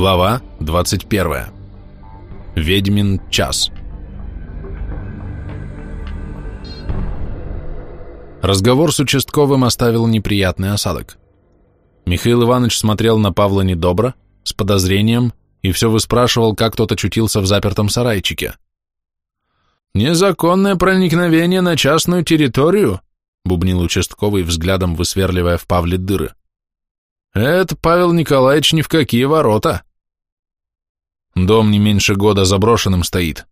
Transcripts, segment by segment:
Глава 21. Ведьмин час. Разговор с участковым оставил неприятный осадок. Михаил Иванович смотрел на Павла недобро, с подозрением, и все выспрашивал, как тот очутился в запертом сарайчике. «Незаконное проникновение на частную территорию?» — бубнил участковый, взглядом высверливая в Павле дыры. Это, Павел Николаевич, ни в какие ворота. Дом не меньше года заброшенным стоит,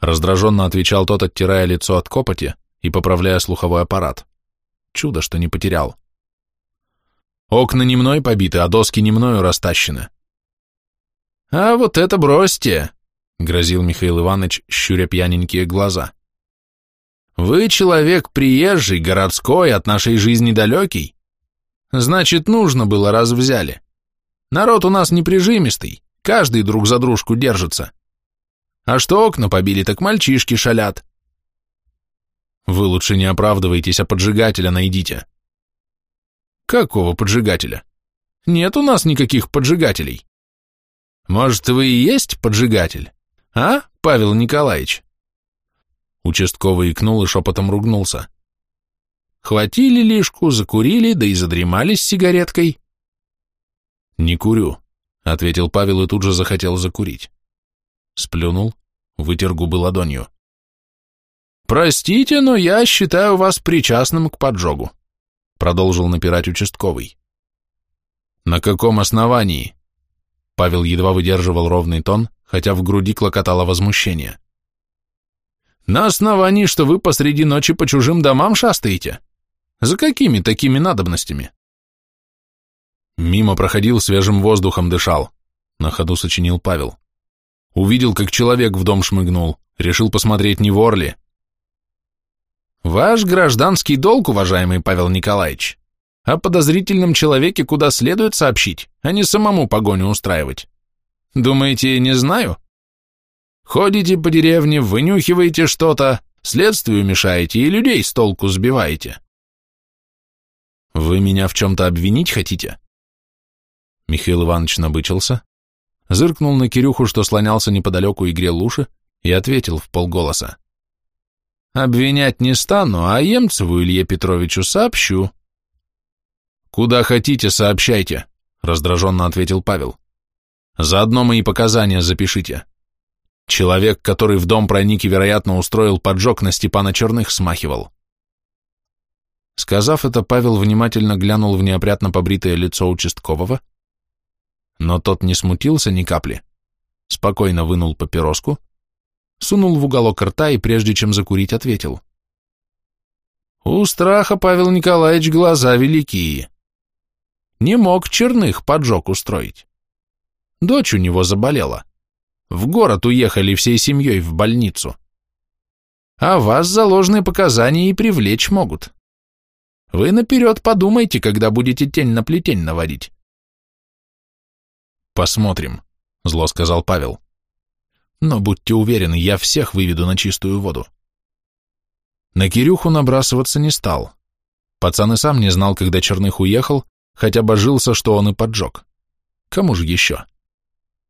раздраженно отвечал тот, оттирая лицо от копоти и поправляя слуховой аппарат. Чудо, что не потерял. Окна не мной побиты, а доски не мною растащены. А вот это бросьте, грозил Михаил Иванович, щуря пьяненькие глаза. Вы человек приезжий, городской, от нашей жизни далекий. Значит, нужно было, раз взяли. Народ у нас неприжимистый, каждый друг за дружку держится. А что окна побили, так мальчишки шалят. Вы лучше не оправдывайтесь, а поджигателя найдите. Какого поджигателя? Нет у нас никаких поджигателей. Может, вы и есть поджигатель? А, Павел Николаевич? Участковый икнул и шепотом ругнулся. Хватили лишку, закурили, да и задремались сигареткой. «Не курю», — ответил Павел и тут же захотел закурить. Сплюнул, вытер губы ладонью. «Простите, но я считаю вас причастным к поджогу», — продолжил напирать участковый. «На каком основании?» Павел едва выдерживал ровный тон, хотя в груди клокотало возмущение. «На основании, что вы посреди ночи по чужим домам шастаете?» За какими такими надобностями? Мимо проходил, свежим воздухом дышал, на ходу сочинил Павел. Увидел, как человек в дом шмыгнул, решил посмотреть, не вор ли. Ваш гражданский долг, уважаемый Павел Николаевич, о подозрительном человеке куда следует сообщить, а не самому погоню устраивать. Думаете, не знаю? Ходите по деревне, вынюхиваете что-то, следствию мешаете и людей с толку сбиваете. «Вы меня в чем-то обвинить хотите?» Михаил Иванович набычился, зыркнул на Кирюху, что слонялся неподалеку и грел уши, и ответил в полголоса. «Обвинять не стану, а Емцеву Илье Петровичу сообщу». «Куда хотите, сообщайте», — раздраженно ответил Павел. «Заодно мои показания запишите. Человек, который в дом проник и, вероятно, устроил поджог на Степана Черных, смахивал. Сказав это, Павел внимательно глянул в неопрятно побритое лицо участкового, но тот не смутился ни капли, спокойно вынул папироску, сунул в уголок рта и, прежде чем закурить, ответил. «У страха, Павел Николаевич, глаза великие. Не мог черных поджог устроить. Дочь у него заболела. В город уехали всей семьей в больницу. А вас за ложные показания и привлечь могут». Вы наперед подумайте, когда будете тень на плетень наводить. Посмотрим, зло сказал Павел. Но будьте уверены, я всех выведу на чистую воду. На Кирюху набрасываться не стал. Пацан и сам не знал, когда Черных уехал, хотя божился, что он и поджег. Кому же еще?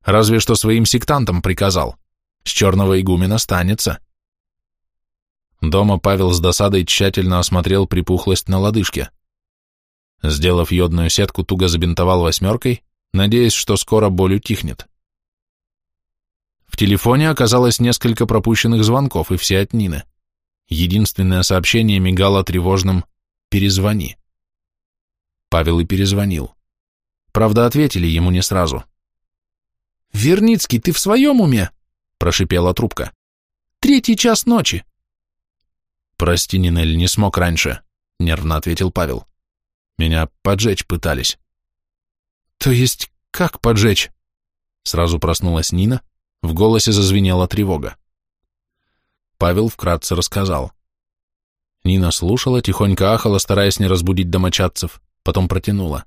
Разве что своим сектантам приказал. С черного игумена станется. Дома Павел с досадой тщательно осмотрел припухлость на лодыжке. Сделав йодную сетку, туго забинтовал восьмеркой, надеясь, что скоро боль утихнет. В телефоне оказалось несколько пропущенных звонков, и все от Нины. Единственное сообщение мигало тревожным «Перезвони». Павел и перезвонил. Правда, ответили ему не сразу. «Верницкий, ты в своем уме?» – прошипела трубка. «Третий час ночи. «Прости, Нинель, не смог раньше», — нервно ответил Павел. «Меня поджечь пытались». «То есть как поджечь?» Сразу проснулась Нина, в голосе зазвенела тревога. Павел вкратце рассказал. Нина слушала, тихонько ахала, стараясь не разбудить домочадцев, потом протянула.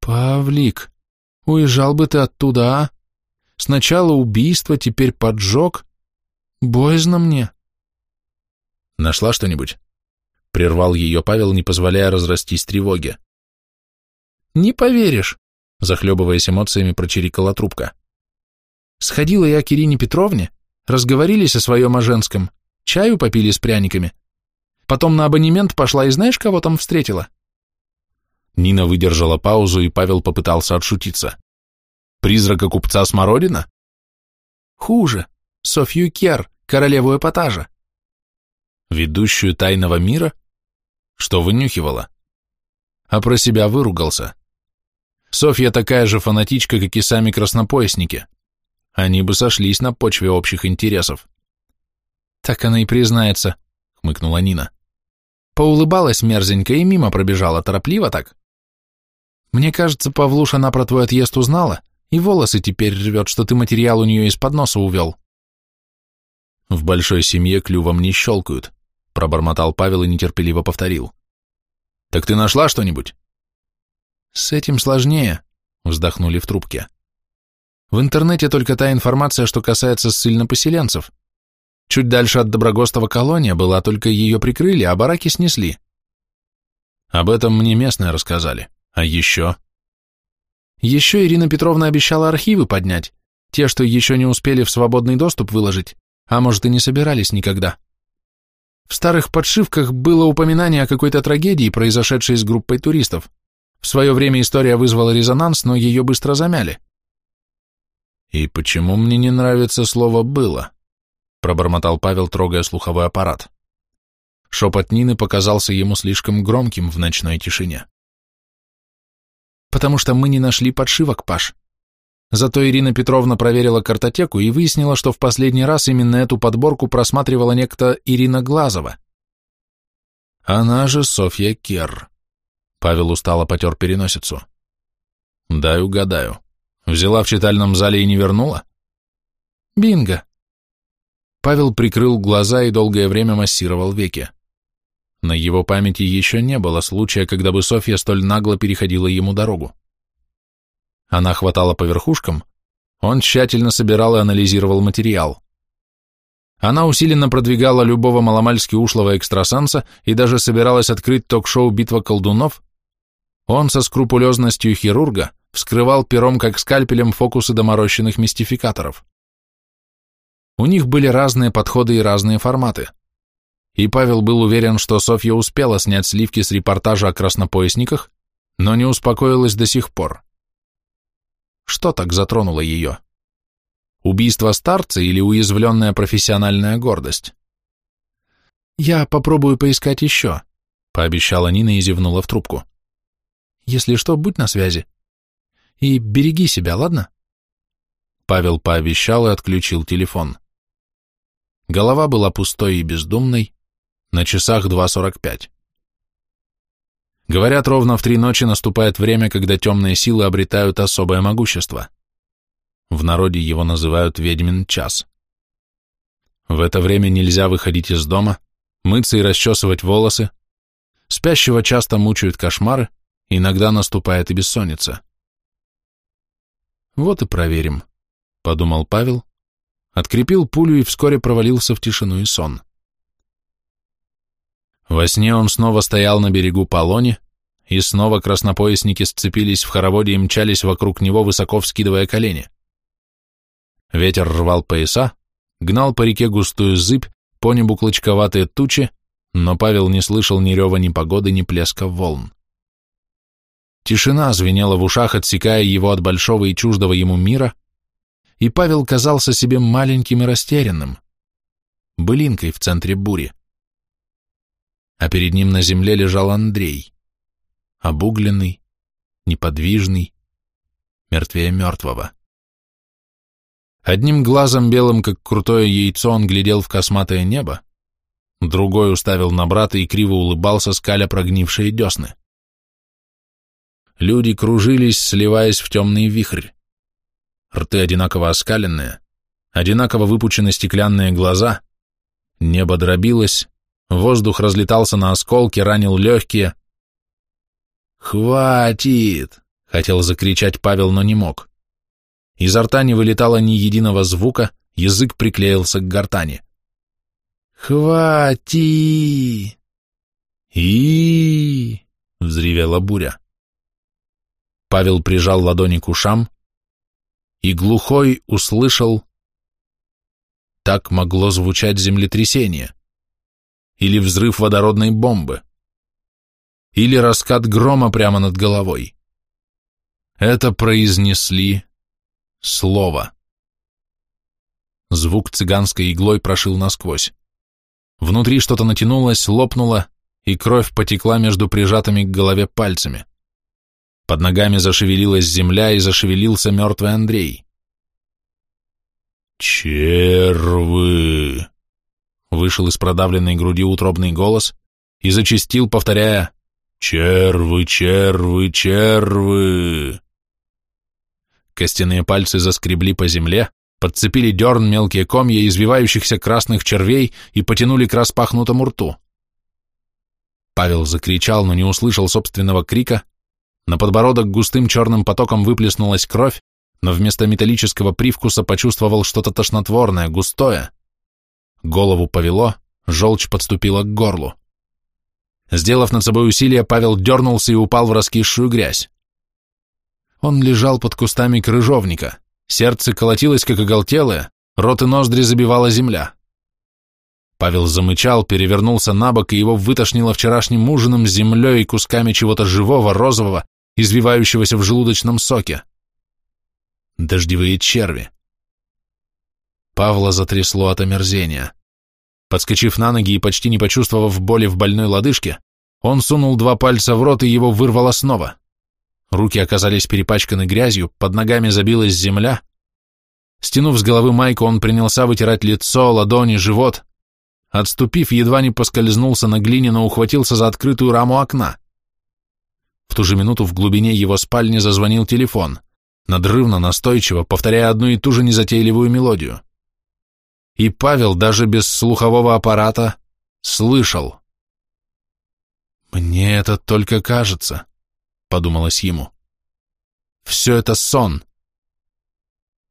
«Павлик, уезжал бы ты оттуда, а? Сначала убийство, теперь поджог. Боязно мне». Нашла что-нибудь? Прервал ее Павел, не позволяя разрастись тревоге. Не поверишь. Захлебываясь эмоциями, прочирикала трубка. Сходила я к Ирине Петровне, разговорились о своем о женском, чаю попили с пряниками. Потом на абонемент пошла и знаешь, кого там встретила? Нина выдержала паузу, и Павел попытался отшутиться. Призрака купца Смородина? Хуже. Софью Кер, королеву эпатажа. Ведущую тайного мира? Что вынюхивала? А про себя выругался. Софья такая же фанатичка, как и сами краснопоясники. Они бы сошлись на почве общих интересов. Так она и признается, хмыкнула Нина. Поулыбалась мерзенько и мимо пробежала, торопливо так. Мне кажется, Павлуш, она про твой отъезд узнала, и волосы теперь рвет, что ты материал у нее из-под носа увел. В большой семье клювом не щелкают, пробормотал Павел и нетерпеливо повторил. Так ты нашла что-нибудь? С этим сложнее, вздохнули в трубке. В интернете только та информация, что касается ссыльнопоселенцев. Чуть дальше от Доброгостова колония была, только ее прикрыли, а бараки снесли. Об этом мне местные рассказали. А еще? Еще Ирина Петровна обещала архивы поднять, те, что еще не успели в свободный доступ выложить, а может и не собирались никогда. В старых подшивках было упоминание о какой-то трагедии, произошедшей с группой туристов. В свое время история вызвала резонанс, но ее быстро замяли. «И почему мне не нравится слово «было»?» — пробормотал Павел, трогая слуховой аппарат. Шепот Нины показался ему слишком громким в ночной тишине. «Потому что мы не нашли подшивок, Паш. Зато Ирина Петровна проверила картотеку и выяснила, что в последний раз именно эту подборку просматривала некто Ирина Глазова. Она же Софья Керр. Павел устало потер переносицу. Дай угадаю. Взяла в читальном зале и не вернула? Бинго. Павел прикрыл глаза и долгое время массировал веки. На его памяти еще не было случая, когда бы Софья столь нагло переходила ему дорогу. Она хватала по верхушкам, он тщательно собирал и анализировал материал. Она усиленно продвигала любого маломальски ушлого экстрасенса и даже собиралась открыть ток-шоу «Битва колдунов». Он со скрупулезностью хирурга вскрывал пером как скальпелем фокусы доморощенных мистификаторов. У них были разные подходы и разные форматы. И Павел был уверен, что Софья успела снять сливки с репортажа о краснопоясниках, но не успокоилась до сих пор. Что так затронуло ее? Убийство старца или уязвленная профессиональная гордость? «Я попробую поискать еще», — пообещала Нина и зевнула в трубку. «Если что, будь на связи. И береги себя, ладно?» Павел пообещал и отключил телефон. Голова была пустой и бездумной, на часах 2.45. Говорят, ровно в три ночи наступает время, когда темные силы обретают особое могущество. В народе его называют ведьмин час. В это время нельзя выходить из дома, мыться и расчесывать волосы, спящего часто мучают кошмары, иногда наступает и бессонница. «Вот и проверим», — подумал Павел, открепил пулю и вскоре провалился в тишину и сон. Во сне он снова стоял на берегу Полони, и снова краснопоясники сцепились в хороводе и мчались вокруг него, высоко вскидывая колени. Ветер рвал пояса, гнал по реке густую зыбь, по небу клочковатые тучи, но Павел не слышал ни рева, ни погоды, ни плеска волн. Тишина звенела в ушах, отсекая его от большого и чуждого ему мира, и Павел казался себе маленьким и растерянным, былинкой в центре бури а перед ним на земле лежал Андрей, обугленный, неподвижный, мертвее мертвого. Одним глазом белым, как крутое яйцо, он глядел в косматое небо, другой уставил на брата и криво улыбался, скаля прогнившие десны. Люди кружились, сливаясь в темный вихрь. Рты одинаково оскаленные, одинаково выпучены стеклянные глаза, небо дробилось, Воздух разлетался на осколки, ранил легкие. «Хватит!» — хотел закричать Павел, но не мог. Изо рта не вылетало ни единого звука, язык приклеился к гортани. «Хвати!» «И!» — взревела буря. Павел прижал ладони к ушам и глухой услышал так могло звучать землетрясение или взрыв водородной бомбы или раскат грома прямо над головой. Это произнесли слово. Звук цыганской иглой прошил насквозь. Внутри что-то натянулось, лопнуло, и кровь потекла между прижатыми к голове пальцами. Под ногами зашевелилась земля, и зашевелился мертвый Андрей. «Червы!» Вышел из продавленной груди утробный голос и зачастил, повторяя «Червы, червы, червы!» Костяные пальцы заскребли по земле, подцепили дерн мелкие комья извивающихся красных червей и потянули к распахнутому рту. Павел закричал, но не услышал собственного крика. На подбородок густым черным потоком выплеснулась кровь, но вместо металлического привкуса почувствовал что-то тошнотворное, густое. Голову повело, желчь подступила к горлу. Сделав над собой усилие, Павел дернулся и упал в раскисшую грязь. Он лежал под кустами крыжовника, сердце колотилось, как оголтелое, рот и ноздри забивала земля. Павел замычал, перевернулся на бок, и его вытошнило вчерашним ужином, землей и кусками чего-то живого, розового, извивающегося в желудочном соке. Дождевые черви. Павла затрясло от омерзения. Подскочив на ноги и почти не почувствовав боли в больной лодыжке, он сунул два пальца в рот и его вырвало снова. Руки оказались перепачканы грязью, под ногами забилась земля. Стянув с головы майку, он принялся вытирать лицо, ладони, живот. Отступив, едва не поскользнулся на глине, но ухватился за открытую раму окна. Ту же минуту в глубине его спальни зазвонил телефон, надрывно, настойчиво, повторяя одну и ту же незатейливую мелодию. И Павел даже без слухового аппарата слышал. «Мне это только кажется», — подумалось ему. «Все это сон».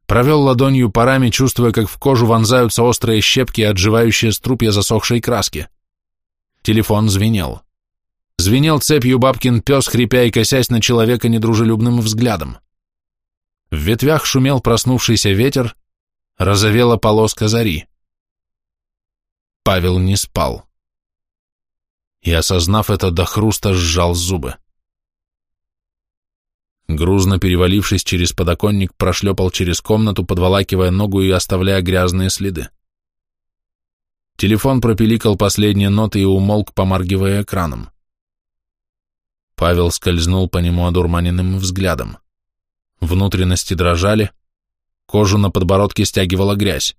Провел ладонью парами, чувствуя, как в кожу вонзаются острые щепки, отживающие струпья засохшей краски. Телефон звенел. Звенел цепью бабкин пес, хрипя и косясь на человека недружелюбным взглядом. В ветвях шумел проснувшийся ветер, разовела полоска зари. Павел не спал. И, осознав это, до хруста сжал зубы. Грузно перевалившись через подоконник, прошлепал через комнату, подволакивая ногу и оставляя грязные следы. Телефон пропиликал последние ноты и умолк, помаргивая экраном. Павел скользнул по нему одурманенным взглядом. Внутренности дрожали, кожу на подбородке стягивала грязь.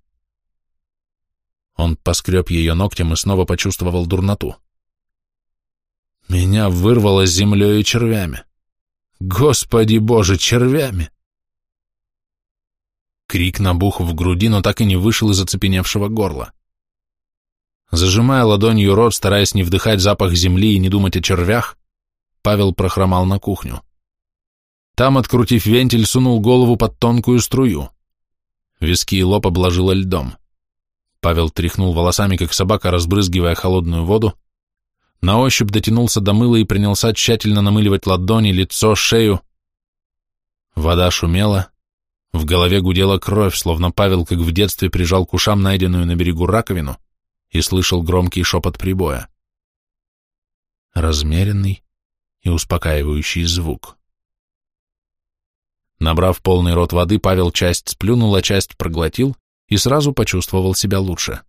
Он поскреб ее ногтем и снова почувствовал дурноту. Меня вырвало землей и червями. Господи боже, червями! Крик набух в груди, но так и не вышел из оцепеневшего горла. Зажимая ладонью рот, стараясь не вдыхать запах земли и не думать о червях, Павел прохромал на кухню. Там, открутив вентиль, сунул голову под тонкую струю. Виски и лоб обложило льдом. Павел тряхнул волосами, как собака, разбрызгивая холодную воду, на ощупь дотянулся до мыла и принялся тщательно намыливать ладони, лицо, шею. Вода шумела, в голове гудела кровь, словно Павел, как в детстве, прижал к ушам найденную на берегу раковину и слышал громкий шепот прибоя. Размеренный и успокаивающий звук. Набрав полный рот воды, Павел часть сплюнул, а часть проглотил и сразу почувствовал себя лучше.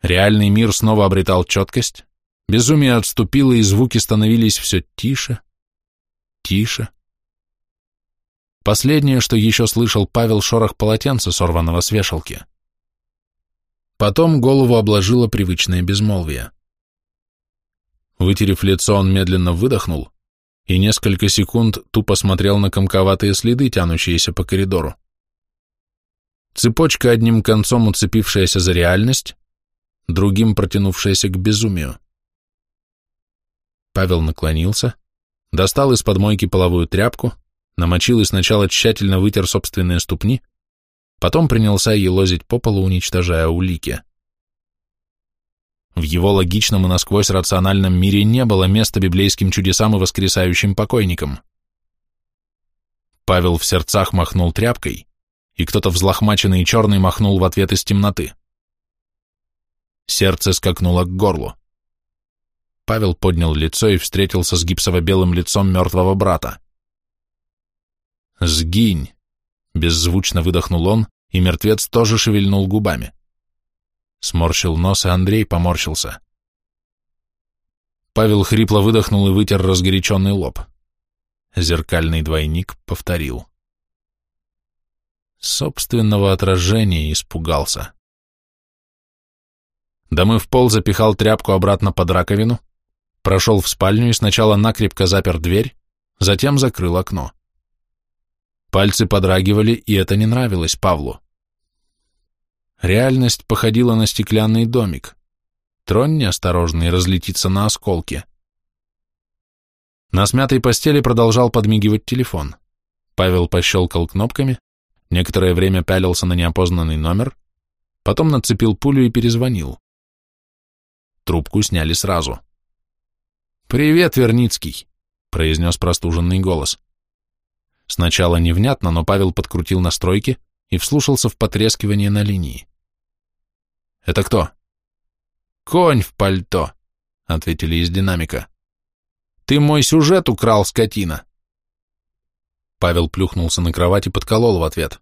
Реальный мир снова обретал четкость, безумие отступило, и звуки становились все тише, тише. Последнее, что еще слышал Павел, шорох полотенца, сорванного с вешалки. Потом голову обложило привычное безмолвие. Вытерев лицо, он медленно выдохнул и несколько секунд тупо смотрел на комковатые следы, тянущиеся по коридору. Цепочка одним концом уцепившаяся за реальность, другим протянувшаяся к безумию. Павел наклонился, достал из-под половую тряпку, намочил и сначала тщательно вытер собственные ступни, потом принялся елозить по полу, уничтожая улики. В его логичном и насквозь рациональном мире не было места библейским чудесам и воскресающим покойникам. Павел в сердцах махнул тряпкой, и кто-то взлохмаченный и черный махнул в ответ из темноты. Сердце скакнуло к горлу. Павел поднял лицо и встретился с гипсово-белым лицом мертвого брата. «Сгинь!» — беззвучно выдохнул он, и мертвец тоже шевельнул губами. Сморщил нос, и Андрей поморщился. Павел хрипло выдохнул и вытер разгоряченный лоб. Зеркальный двойник повторил. Собственного отражения испугался. Домыв пол, запихал тряпку обратно под раковину, прошел в спальню и сначала накрепко запер дверь, затем закрыл окно. Пальцы подрагивали, и это не нравилось Павлу. Реальность походила на стеклянный домик. Тронь неосторожно и разлетится на осколки. На смятой постели продолжал подмигивать телефон. Павел пощелкал кнопками, некоторое время пялился на неопознанный номер, потом нацепил пулю и перезвонил. Трубку сняли сразу. «Привет, Верницкий», — произнес простуженный голос. Сначала невнятно, но Павел подкрутил настройки и вслушался в потрескивание на линии. «Это кто?» «Конь в пальто», — ответили из динамика. «Ты мой сюжет украл, скотина!» Павел плюхнулся на кровать и подколол в ответ.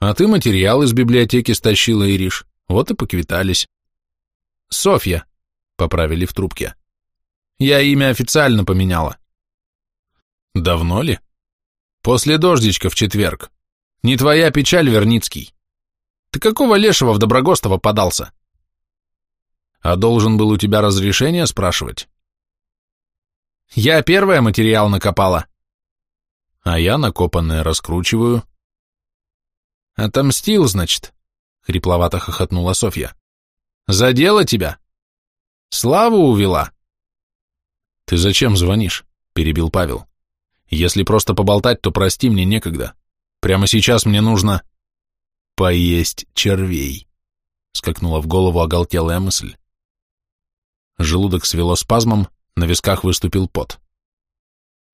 «А ты материал из библиотеки стащила, Ириш. Вот и поквитались». «Софья», — поправили в трубке. «Я имя официально поменяла». «Давно ли?» «После дождичка в четверг. Не твоя печаль, Верницкий. Ты какого лешего в Доброгостово подался? А должен был у тебя разрешение спрашивать? Я первая материал накопала. А я накопанное раскручиваю. Отомстил, значит, хрипловато хохотнула Софья. Задела тебя? Славу увела? Ты зачем звонишь? Перебил Павел. Если просто поболтать, то прости, мне некогда. Прямо сейчас мне нужно поесть червей, скакнула в голову оголтелая мысль. Желудок свело спазмом, на висках выступил пот.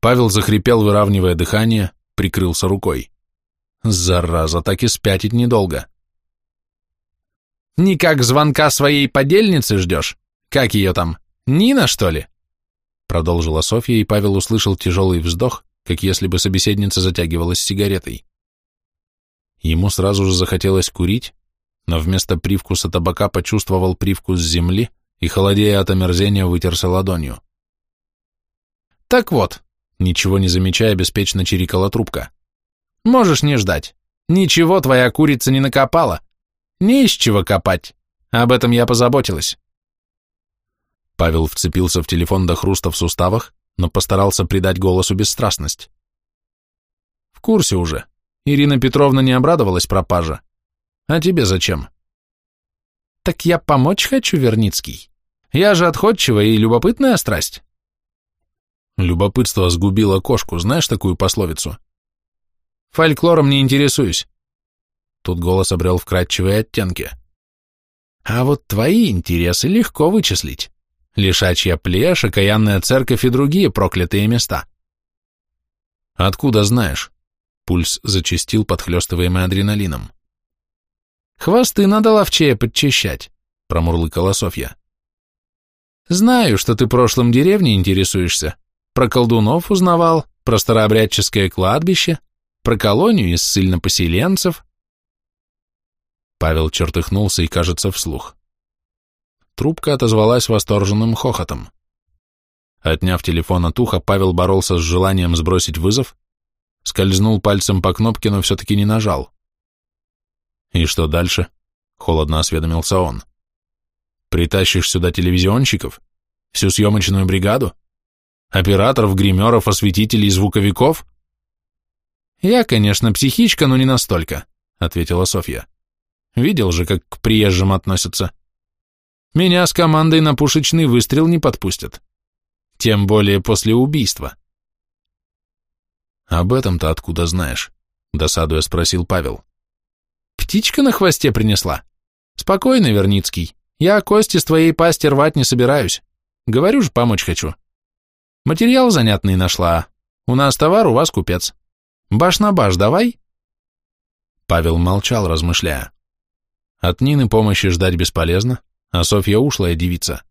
Павел захрипел, выравнивая дыхание, прикрылся рукой. Зараза, так и спятить недолго. «Никак звонка своей подельницы ждешь? Как ее там? Нина, что ли?» Продолжила Софья, и Павел услышал тяжелый вздох, как если бы собеседница затягивалась сигаретой. Ему сразу же захотелось курить, но вместо привкуса табака почувствовал привкус земли и, холодея от омерзения, вытерся ладонью. «Так вот», — ничего не замечая, беспечно чирикала трубка, — «можешь не ждать. Ничего твоя курица не накопала. Не из чего копать. Об этом я позаботилась». Павел вцепился в телефон до хруста в суставах, но постарался придать голосу бесстрастность. «В курсе уже. Ирина Петровна не обрадовалась пропаже. А тебе зачем? Так я помочь хочу, Верницкий. Я же отходчивая и любопытная страсть. Любопытство сгубило кошку, знаешь такую пословицу? Фольклором не интересуюсь. Тут голос обрел вкрадчивые оттенки. А вот твои интересы легко вычислить. Лишачья плешь, окаянная церковь и другие проклятые места. Откуда знаешь? Пульс зачастил, подхлёстываемый адреналином. «Хвосты надо ловчее подчищать», — промурлыкала Софья. «Знаю, что ты прошлым деревней интересуешься. Про колдунов узнавал, про старообрядческое кладбище, про колонию из ссыльнопоселенцев». Павел чертыхнулся и, кажется, вслух. Трубка отозвалась восторженным хохотом. Отняв телефон от уха, Павел боролся с желанием сбросить вызов, Скользнул пальцем по кнопке, но все-таки не нажал. «И что дальше?» — холодно осведомился он. «Притащишь сюда телевизионщиков? Всю съемочную бригаду? Операторов, гримеров, осветителей, звуковиков?» «Я, конечно, психичка, но не настолько», — ответила Софья. «Видел же, как к приезжим относятся. Меня с командой на пушечный выстрел не подпустят. Тем более после убийства. «Об этом-то откуда знаешь?» — досадуя спросил Павел. «Птичка на хвосте принесла. Спокойно, Верницкий. Я кости с твоей пасти рвать не собираюсь. Говорю же, помочь хочу. Материал занятный нашла. У нас товар, у вас купец. Баш на баш давай?» Павел молчал, размышляя. От Нины помощи ждать бесполезно, а Софья ушлая девица.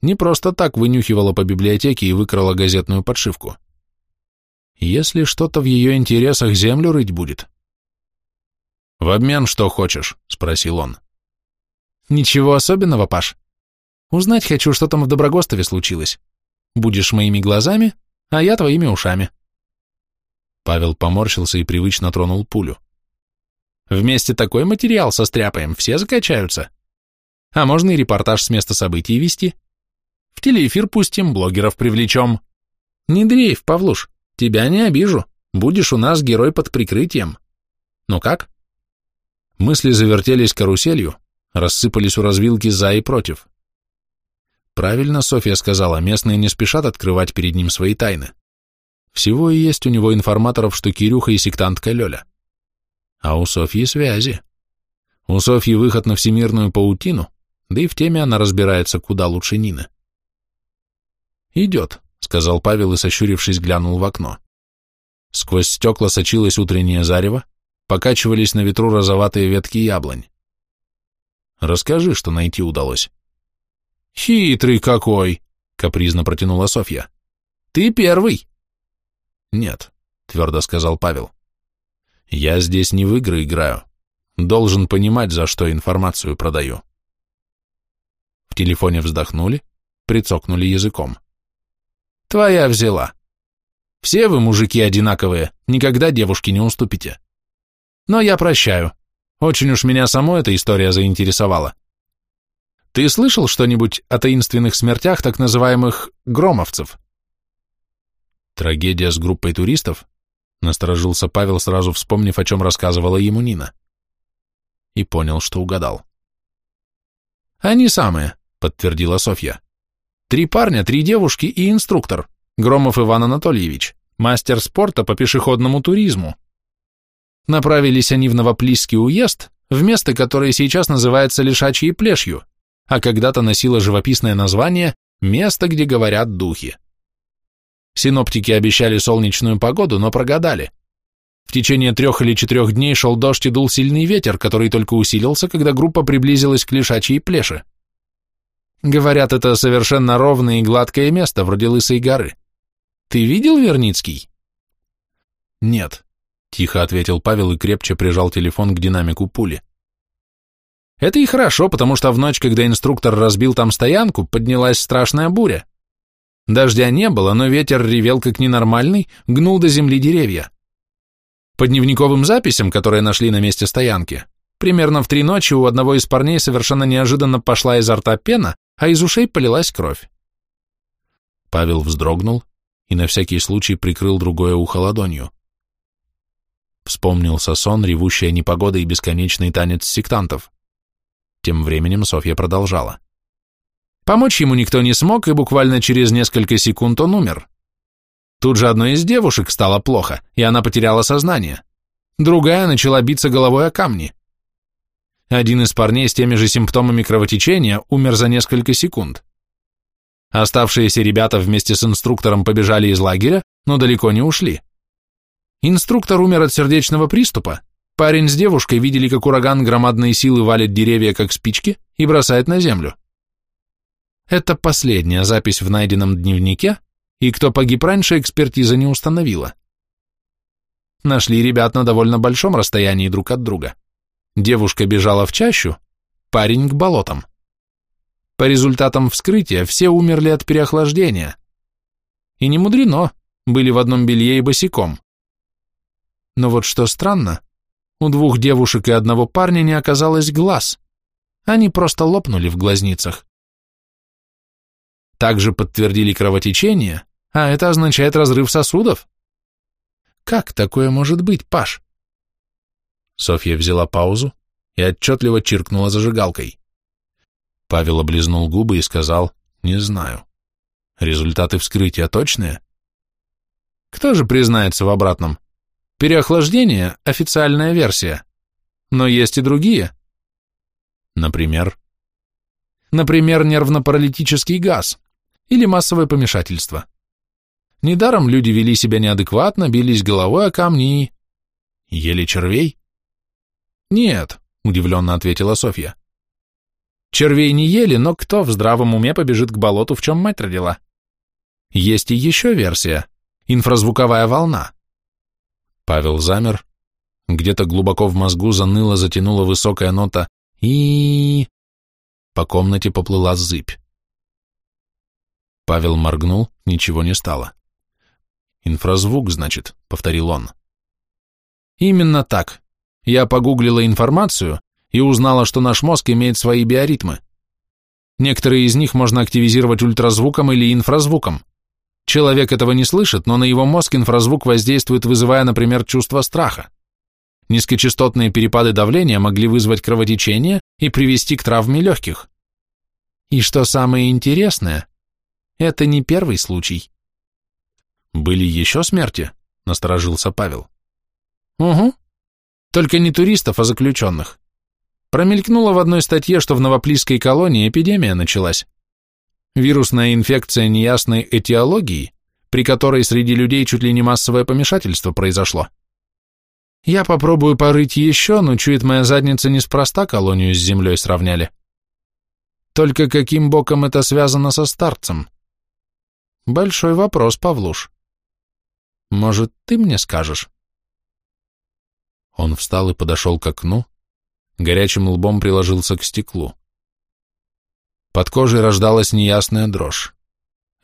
Не просто так вынюхивала по библиотеке и выкрала газетную подшивку. Если что-то в ее интересах землю рыть будет. «В обмен что хочешь?» — спросил он. «Ничего особенного, Паш. Узнать хочу, что там в Доброгостове случилось. Будешь моими глазами, а я твоими ушами». Павел поморщился и привычно тронул пулю. «Вместе такой материал состряпаем, все закачаются. А можно и репортаж с места событий вести. В телеэфир пустим, блогеров привлечем. Не дрейф, Павлуш, тебя не обижу, будешь у нас герой под прикрытием. Ну как?» Мысли завертелись каруселью, рассыпались у развилки за и против. Правильно Софья сказала, местные не спешат открывать перед ним свои тайны. Всего и есть у него информаторов, что Кирюха и сектантка Лёля. А у Софьи связи. У Софьи выход на всемирную паутину, да и в теме она разбирается куда лучше Нины. «Идет», — сказал Павел и, сощурившись, глянул в окно. Сквозь стекла сочилось утреннее зарево, покачивались на ветру розоватые ветки яблонь. «Расскажи, что найти удалось». «Хитрый какой!» — капризно протянула Софья. «Ты первый!» «Нет», — твердо сказал Павел. «Я здесь не в игры играю. Должен понимать, за что информацию продаю». В телефоне вздохнули, прицокнули языком. «Твоя взяла. Все вы, мужики, одинаковые, никогда девушке не уступите. Но я прощаю. Очень уж меня само эта история заинтересовала. Ты слышал что-нибудь о таинственных смертях так называемых громовцев?» Трагедия с группой туристов? Насторожился Павел, сразу вспомнив, о чем рассказывала ему Нина. И понял, что угадал. «Они самые», — подтвердила Софья. «Три парня, три девушки и инструктор. Громов Иван Анатольевич, мастер спорта по пешеходному туризму. Направились они в Новоплисский уезд, в место, которое сейчас называется Лишачьей плешью, а когда-то носило живописное название «Место, где говорят духи». Синоптики обещали солнечную погоду, но прогадали. В течение трех или четырех дней шел дождь и дул сильный ветер, который только усилился, когда группа приблизилась к лишачьей плеше. Говорят, это совершенно ровное и гладкое место, вроде Лысой горы. Ты видел Верницкий? Нет, тихо ответил Павел и крепче прижал телефон к динамику пули. Это и хорошо, потому что в ночь, когда инструктор разбил там стоянку, поднялась страшная буря. Дождя не было, но ветер ревел как ненормальный, гнул до земли деревья. По дневниковым записям, которые нашли на месте стоянки, примерно в три ночи у одного из парней совершенно неожиданно пошла изо рта пена, а из ушей полилась кровь. Павел вздрогнул и на всякий случай прикрыл другое ухо ладонью. Вспомнился сон, ревущая непогода и бесконечный танец сектантов. Тем временем Софья продолжала. Помочь ему никто не смог, и буквально через несколько секунд он умер. Тут же одной из девушек стало плохо, и она потеряла сознание. Другая начала биться головой о камни. Один из парней с теми же симптомами кровотечения умер за несколько секунд. Оставшиеся ребята вместе с инструктором побежали из лагеря, но далеко не ушли. Инструктор умер от сердечного приступа. Парень с девушкой видели, как ураган громадной силы валит деревья, как спички, и бросает на землю. Это последняя запись в найденном дневнике, и кто погиб раньше, экспертиза не установила. Нашли ребят на довольно большом расстоянии друг от друга. Девушка бежала в чащу, парень к болотам. По результатам вскрытия все умерли от переохлаждения. И не мудрено, были в одном белье и босиком. Но вот что странно, у двух девушек и одного парня не оказалось глаз. Они просто лопнули в глазницах. Также подтвердили кровотечение, а это означает разрыв сосудов. Как такое может быть, Паш? Софья взяла паузу и отчетливо чиркнула зажигалкой. Павел облизнул губы и сказал, не знаю. Результаты вскрытия точные? Кто же признается в обратном? Переохлаждение – официальная версия. Но есть и другие. Например? Например, нервно-паралитический газ или массовое помешательство. Недаром люди вели себя неадекватно, бились головой о камни и... Ели червей? Нет, удивленно ответила Софья. Червей не ели, но кто в здравом уме побежит к болоту, в чем мать родила? Есть и еще версия. Инфразвуковая волна. Павел замер. Где-то глубоко в мозгу заныла, затянула высокая нота и... По комнате поплыла зыбь. Павел моргнул, ничего не стало. «Инфразвук, значит», — повторил он. «Именно так. Я погуглила информацию и узнала, что наш мозг имеет свои биоритмы. Некоторые из них можно активизировать ультразвуком или инфразвуком. Человек этого не слышит, но на его мозг инфразвук воздействует, вызывая, например, чувство страха. Низкочастотные перепады давления могли вызвать кровотечение и привести к травме легких. И что самое интересное, это не первый случай. «Были еще смерти?» – насторожился Павел. «Угу. Только не туристов, а заключенных. Промелькнуло в одной статье, что в Новоплийской колонии эпидемия началась. Вирусная инфекция неясной этиологии, при которой среди людей чуть ли не массовое помешательство произошло. Я попробую порыть еще, но чует моя задница неспроста колонию с землей сравняли. Только каким боком это связано со старцем? Большой вопрос, Павлуш. Может, ты мне скажешь? Он встал и подошел к окну, горячим лбом приложился к стеклу. Под кожей рождалась неясная дрожь,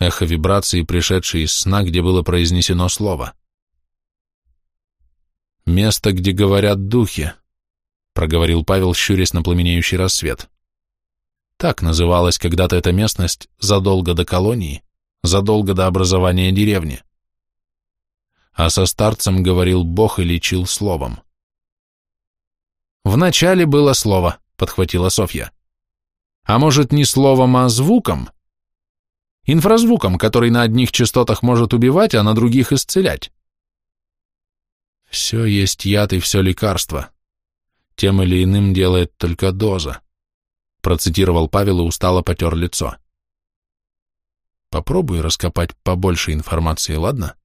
эхо вибрации, пришедшей из сна, где было произнесено слово. «Место, где говорят духи», — проговорил Павел, щурясь на пламенеющий рассвет. Так называлась когда-то эта местность задолго до колонии, задолго до образования деревни. А со старцем говорил Бог и лечил словом. «Вначале было слово», — подхватила Софья. А может, не словом, а звуком? Инфразвуком, который на одних частотах может убивать, а на других исцелять. Все есть яд и все лекарство. Тем или иным делает только доза. Процитировал Павел и устало потер лицо. Попробуй раскопать побольше информации, ладно?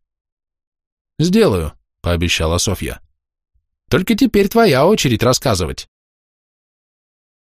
Сделаю, пообещала Софья. Только теперь твоя очередь рассказывать.